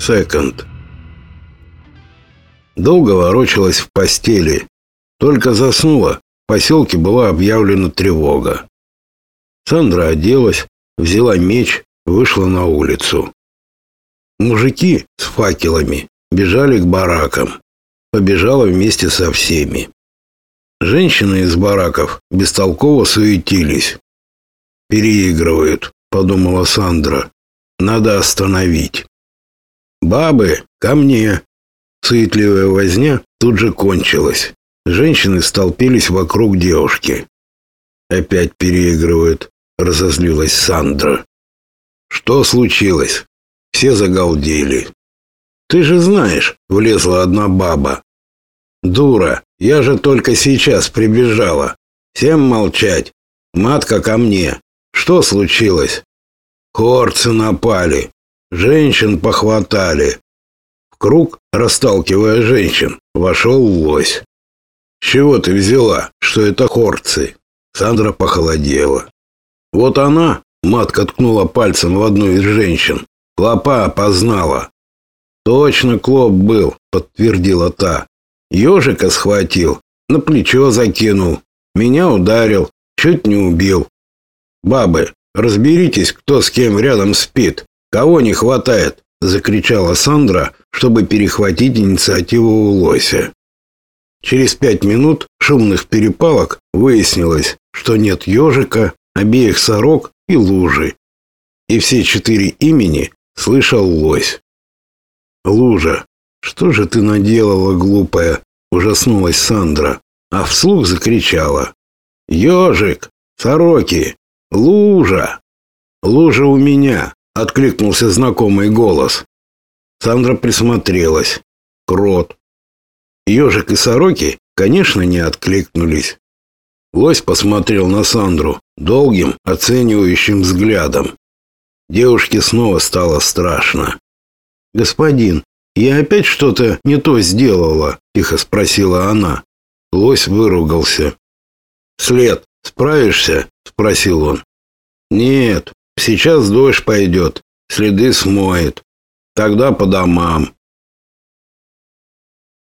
Секонд. Долго ворочалась в постели. Только заснула, в поселке была объявлена тревога. Сандра оделась, взяла меч, вышла на улицу. Мужики с факелами бежали к баракам. Побежала вместе со всеми. Женщины из бараков бестолково суетились. «Переигрывают», — подумала Сандра. «Надо остановить». «Бабы, ко мне!» Суетливая возня тут же кончилась. Женщины столпились вокруг девушки. «Опять переигрывают», — разозлилась Сандра. «Что случилось?» Все загалдели. «Ты же знаешь», — влезла одна баба. «Дура, я же только сейчас прибежала. Всем молчать. Матка ко мне. Что случилось?» «Хорцы напали. Женщин похватали. В круг, расталкивая женщин, вошел лось. «С чего ты взяла, что это хорцы?» Сандра похолодела. «Вот она», — матка ткнула пальцем в одну из женщин, — «клопа опознала». «Точно клоп был», — подтвердила та. «Ежика схватил, на плечо закинул, меня ударил, чуть не убил. Бабы, разберитесь, кто с кем рядом спит. «Кого не хватает?» – закричала Сандра, чтобы перехватить инициативу у лося. Через пять минут шумных перепалок выяснилось, что нет ежика, обеих сорок и лужи. И все четыре имени слышал лось. «Лужа, что же ты наделала, глупая?» – ужаснулась Сандра, а вслух закричала. «Ежик! Сороки! Лужа! Лужа у меня! Откликнулся знакомый голос. Сандра присмотрелась. Крот. Ежик и сороки, конечно, не откликнулись. Лось посмотрел на Сандру долгим, оценивающим взглядом. Девушке снова стало страшно. «Господин, я опять что-то не то сделала?» – тихо спросила она. Лось выругался. «След, справишься?» – спросил он. «Нет, Сейчас дождь пойдет, следы смоет. Тогда по домам.